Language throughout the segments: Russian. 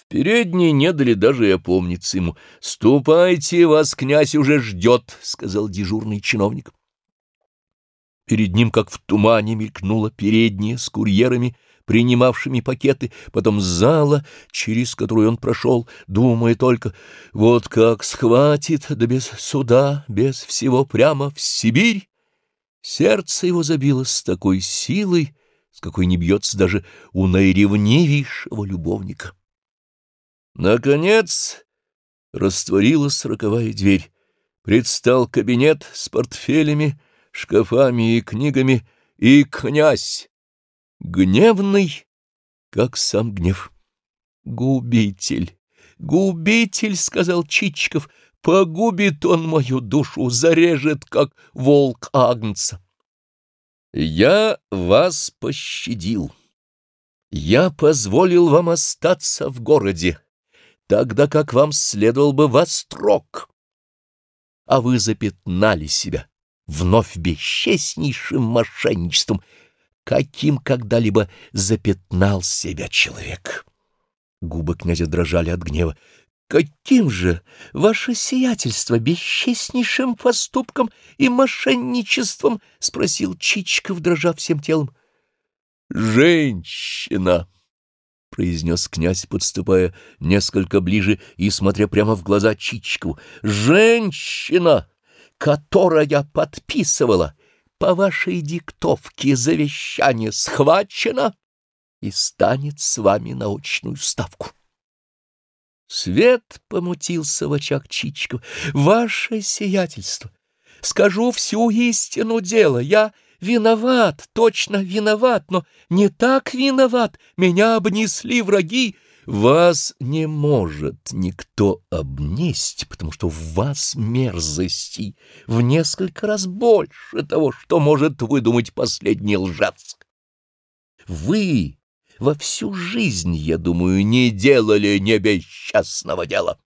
В передней не дали даже и опомниться ему. «Ступайте, вас князь уже ждет», — сказал дежурный чиновник. Перед ним, как в тумане, мелькнула передняя с курьерами, принимавшими пакеты, потом зала, через которую он прошел, думая только, вот как схватит, да без суда, без всего прямо в Сибирь. Сердце его забилось с такой силой, с какой не бьется даже у наиревневейшего любовника. Наконец растворилась роковая дверь. Предстал кабинет с портфелями, шкафами и книгами, и князь, гневный, как сам гнев. «Губитель, губитель!» — сказал Чичиков. «Погубит он мою душу, зарежет, как волк агнца». «Я вас пощадил. Я позволил вам остаться в городе, тогда как вам следовал бы во строк, а вы запятнали себя» вновь бесчестнейшим мошенничеством, каким когда-либо запятнал себя человек. Губы князя дрожали от гнева. «Каким же ваше сиятельство бесчестнейшим поступком и мошенничеством?» — спросил Чичиков, дрожа всем телом. «Женщина!» — произнес князь, подступая несколько ближе и смотря прямо в глаза Чичикову. «Женщина!» которая подписывала по вашей диктовке завещание схвачено и станет с вами на очную ставку. Свет помутился в очах Чичикова. Ваше сиятельство! Скажу всю истину дела. Я виноват, точно виноват, но не так виноват. Меня обнесли враги, вас не может никто обнесть, потому что в вас мерзости в несколько раз больше того, что может выдумать последний лжец. Вы во всю жизнь, я думаю, не делали небесчастного дела.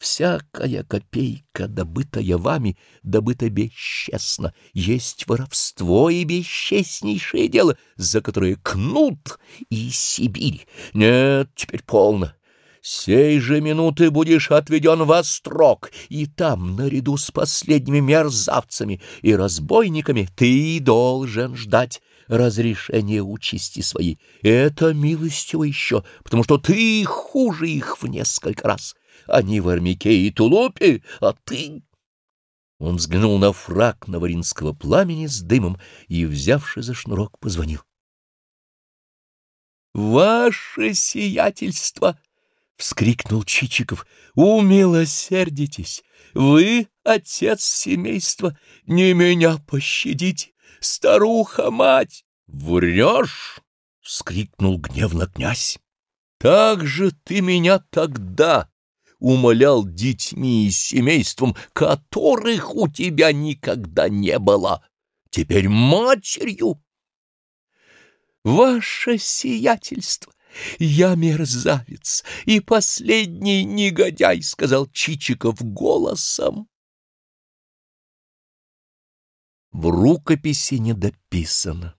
Всякая копейка, добытая вами, добыта бесчестно. Есть воровство и бесчестнейшее дело, за которое кнут и Сибирь. Нет, теперь полно. Сей же минуты будешь отведен во строк, и там, наряду с последними мерзавцами и разбойниками, ты должен ждать разрешения участи своей. Это милостиво еще, потому что ты хуже их в несколько раз. Они в армяке и тулупе, а ты... Он взглянул на фраг наваринского пламени с дымом и, взявши за шнурок, позвонил. «Ваше сиятельство!» — вскрикнул Чичиков. «Умилосердитесь! Вы, отец семейства, не меня пощадите! Старуха-мать!» «Врешь!» — вскрикнул гневно князь. «Так же ты меня тогда умолял детьми и семейством, которых у тебя никогда не было, теперь матерью. Ваше сиятельство! «Я мерзавец и последний негодяй», — сказал Чичиков голосом. В рукописи не дописано.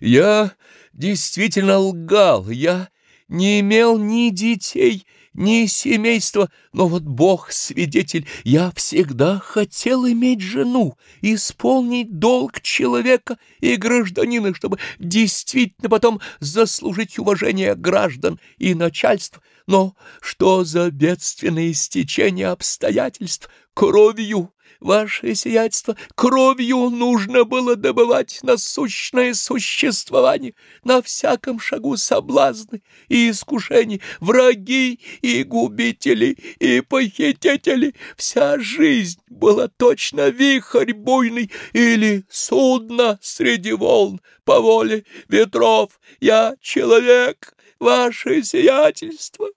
«Я действительно лгал, я не имел ни детей, ни семейства, но вот Бог свидетель, я всегда хотел иметь жену, исполнить долг человека и гражданина, чтобы действительно потом заслужить уважение граждан и начальства. Но что за бедственное стечение обстоятельств кровью ваше сиятельство, кровью нужно было добывать насущное существование, на всяком шагу соблазны и искушения, враги и губители и похитители. Вся жизнь была точно вихрь буйный или судно среди волн по воле ветров. Я человек, ваше сиятельство.